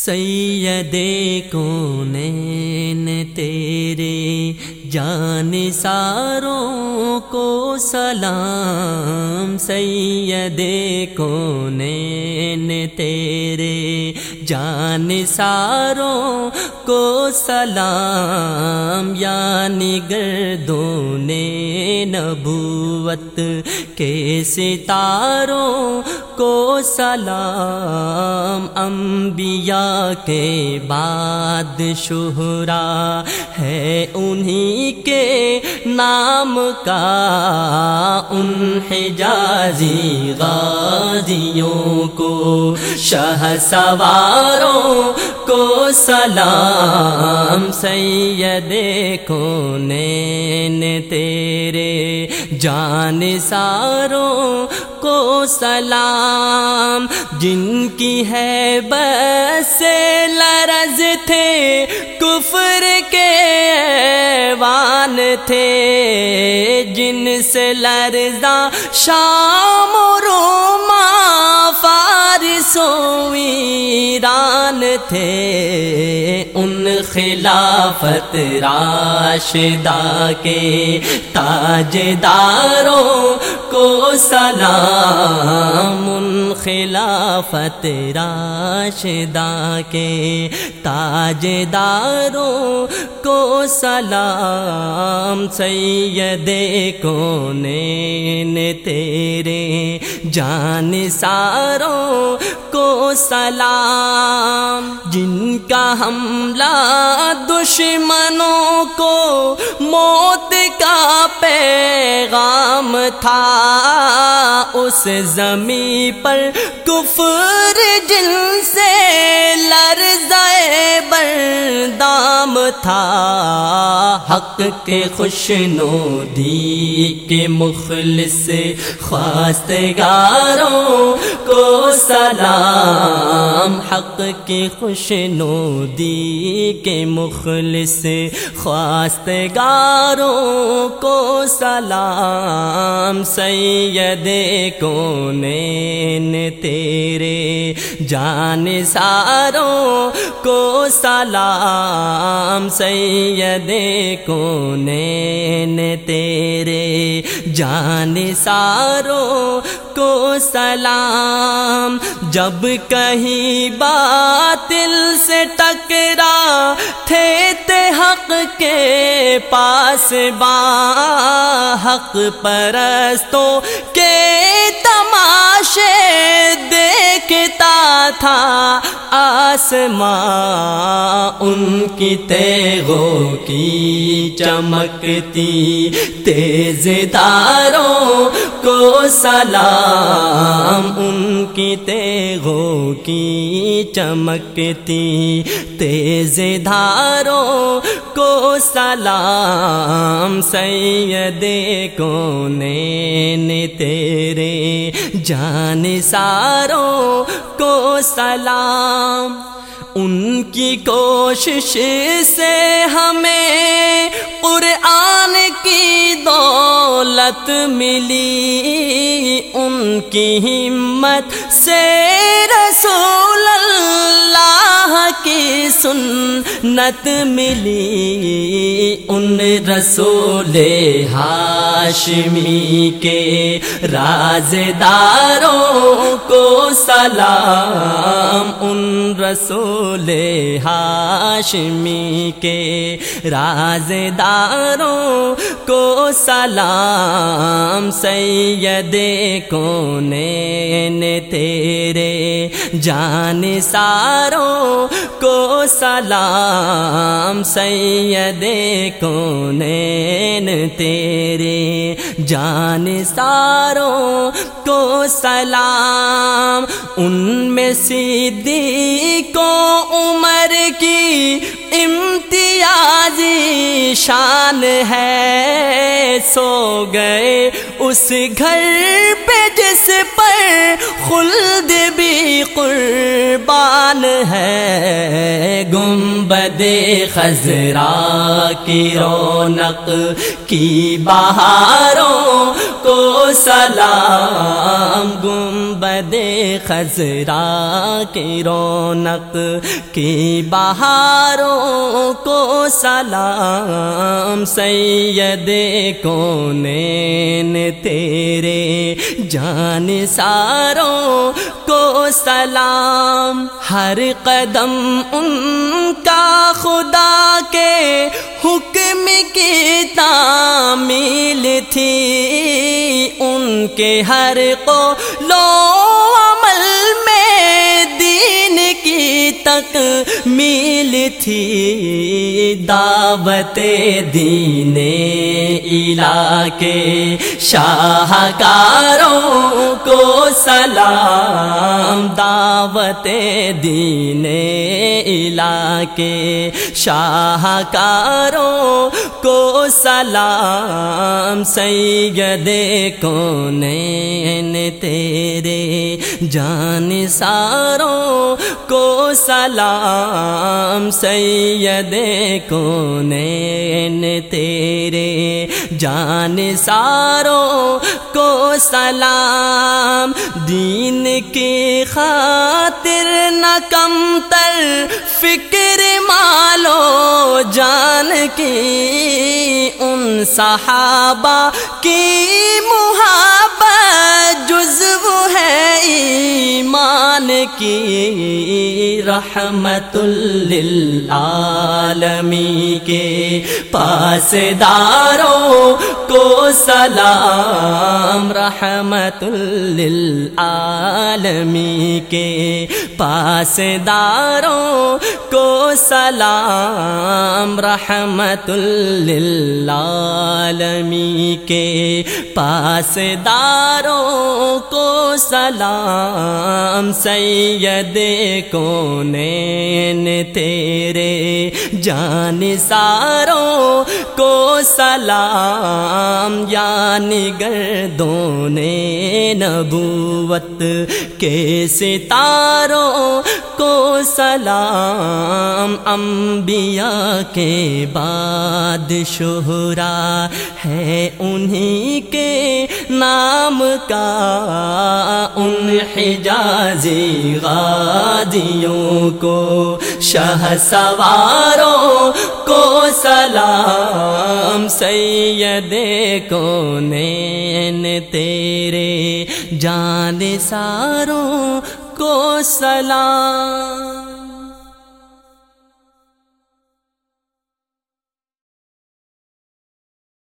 سید کونین تیرے جان ساروں کو سلام سید کونین تیرے جان ساروں کو سلام یعنی گردوں نبوت کے ستاروں کو سلام انبیاء کے بعد شہرا ہے انہی کے نام کا ان حجازی غازیوں کو شہ سواروں کو سلام سید کونین تیرے جان ساروں کو سلام۔ جن کی ہے بس لرز تھے، کفر کے وان تھے۔ جن سے لرزا شام روما فارسو ویران تھے۔ خلافت راشدہ کے تاج داروں کو سلام ان خلافت راشدہ کے تاج داروں کو سلام سید کونین تیرے جان ساروں سلام۔ جن کا حملہ دشمنوں کو موت کا پیغام تھا، اس زمین پر کفر جن سے لرزائے بردام تھا۔ حق کے خوش نو دی کے مخلص خواست گاروں کو سلام، حق کے خوش نو دی کے مخلص خواست گاروں کو سلام سید کونین تیرے جان ساروں کو سلام سید کونین تیرے جان ساروں کو سلام۔ جب کہیں باطل سے ٹکرا تھے تے حق کے پاس با حق پرستوں کے تماشے دیکھتا تھا آسماں۔ ان کی تیغوں کی چمکتی تیز داروں کو سلام ان کی تیغوں کی چمکتی تیز دھاروں کو سلام سید کونین تیرے جان ساروں کو سلام ان کی کوشش سے ہمیں قرآن کی دولت ملی ان کی ہمت سے رسول سنت ملی ان رسول ہاشمی کے رازداروں کو سلام ان رسول ہاشمی کے رازداروں کو سلام سید کونین تیرے جان ساروں کو سلام سید کونین تیرے جان ساروں کو سلام۔ ان میں سیدھی کو عمر کی امتیازی شان ہے، سو گئے اس گھر پہ جس پر خلد بھی قربان ہے۔ گنبد خزرا کی رونق کی بہاروں کو سلام گنبد خزرا کی رونق کی بہاروں کو سلام سید کون تیرے جان ساروں کو سلام ہر قدم ان کا خدا کے حکم کی تعمیل تھی ان کے ہر کو لو عمل میں دین کی تک میل تھی دعوت دین علاقے شاہکاروں کو سلام، دعوت دین علاقے شاہکاروں کو سلام۔ سید، کون تیرے جان ساروں کو سلام؟ سید، کون تیرے جان ساروں کو سلام دین کی خاطر نہ کم تر فکر مالو جان کی ان صحابہ کی مو کی رحمت للعالمی کے پاس داروں کو سلام رحمت للعالمی کے پاس داروں کو سلام رحمت للعالمی کے پاس داروں کو سلام سید کونین تیرے جان ساروں کو سلام یعنی گردون نبوت کے ستاروں کو سلام انبیاء کے بعد شہرا ہے انہی کے نام کا ان حجازی غادیوں کو شہ سواروں کو سلام سید کونین تیرے جان ساروں کو سلام۔